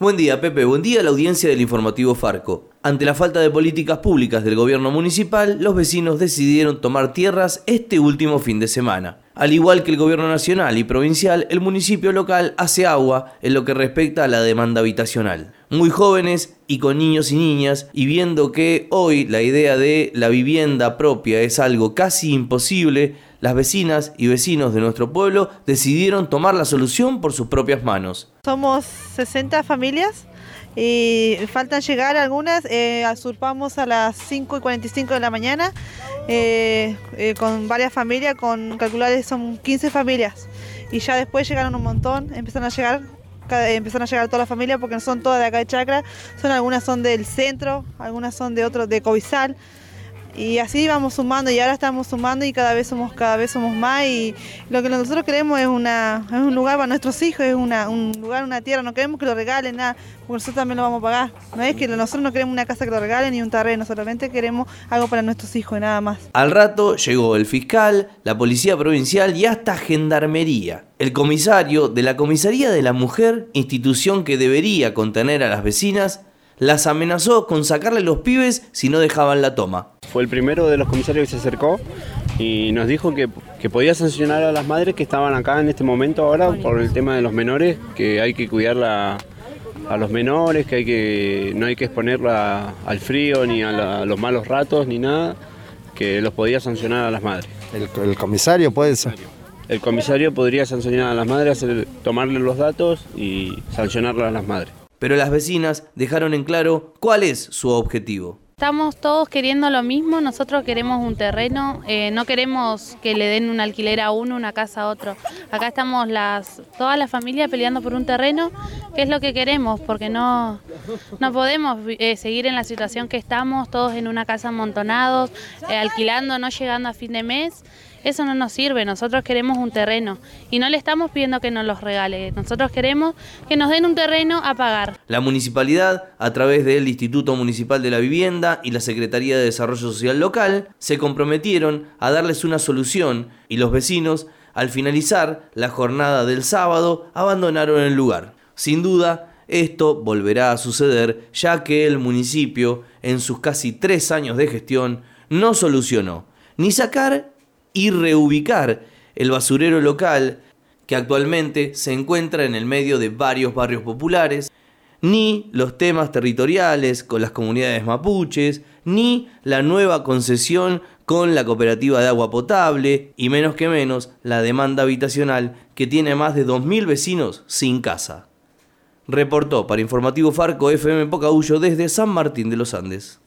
Buen día, Pepe. Buen día a la audiencia del informativo Farco. Ante la falta de políticas públicas del gobierno municipal, los vecinos decidieron tomar tierras este último fin de semana. Al igual que el gobierno nacional y provincial, el municipio local hace agua en lo que respecta a la demanda habitacional. Muy jóvenes y con niños y niñas, y viendo que hoy la idea de la vivienda propia es algo casi imposible, las vecinas y vecinos de nuestro pueblo decidieron tomar la solución por sus propias manos. Somos 60 familias y faltan llegar algunas, eh, asurpamos a las 5 y 45 de la mañana eh, eh, con varias familias, con calculares son 15 familias y ya después llegaron un montón, empezaron a llegar empezaron a llegar toda la familia porque no son todas de acá de Chacra, son algunas son del centro, algunas son de otro de Covizal, y así vamos sumando y ahora estamos sumando y cada vez somos cada vez somos más y lo que nosotros queremos es una es un lugar para nuestros hijos es una, un lugar una tierra. No queremos que lo regalen nada porque nosotros también lo vamos a pagar. No es que nosotros no queremos una casa que lo regalen ni un terreno solamente queremos algo para nuestros hijos y nada más. Al rato llegó el fiscal la policía provincial y hasta gendarmería. El comisario de la comisaría de la mujer institución que debería contener a las vecinas las amenazó con sacarle los pibes si no dejaban la toma. Fue el primero de los comisarios que se acercó y nos dijo que, podía sancionar a las madres que estaban acá en este momento ahora por el tema de los menores, que hay que cuidar a los menores, que, hay que no hay que exponerla al frío ni a, los malos ratos ni nada, que los podía sancionar a las madres. ¿El, comisario puede ser? El comisario podría sancionar a las madres, tomarle los datos y sancionarlas a las madres pero las vecinas dejaron en claro cuál es su objetivo. Estamos todos queriendo lo mismo, nosotros queremos un terreno, eh, no queremos que le den un alquiler a uno, una casa a otro. Acá estamos las, toda la familia peleando por un terreno, que es lo que queremos, porque no, no podemos eh, seguir en la situación que estamos, todos en una casa amontonados, eh, alquilando, no llegando a fin de mes. Eso no nos sirve, nosotros queremos un terreno y no le estamos pidiendo que nos los regale, nosotros queremos que nos den un terreno a pagar. La municipalidad, a través del Instituto Municipal de la Vivienda y la Secretaría de Desarrollo Social Local, se comprometieron a darles una solución y los vecinos, al finalizar la jornada del sábado, abandonaron el lugar. Sin duda, esto volverá a suceder ya que el municipio, en sus casi tres años de gestión, no solucionó ni sacar y reubicar el basurero local que actualmente se encuentra en el medio de varios barrios populares, ni los temas territoriales con las comunidades mapuches, ni la nueva concesión con la cooperativa de agua potable y menos que menos la demanda habitacional que tiene más de 2.000 vecinos sin casa. Reportó para Informativo Farco FM Pocahuyo desde San Martín de los Andes.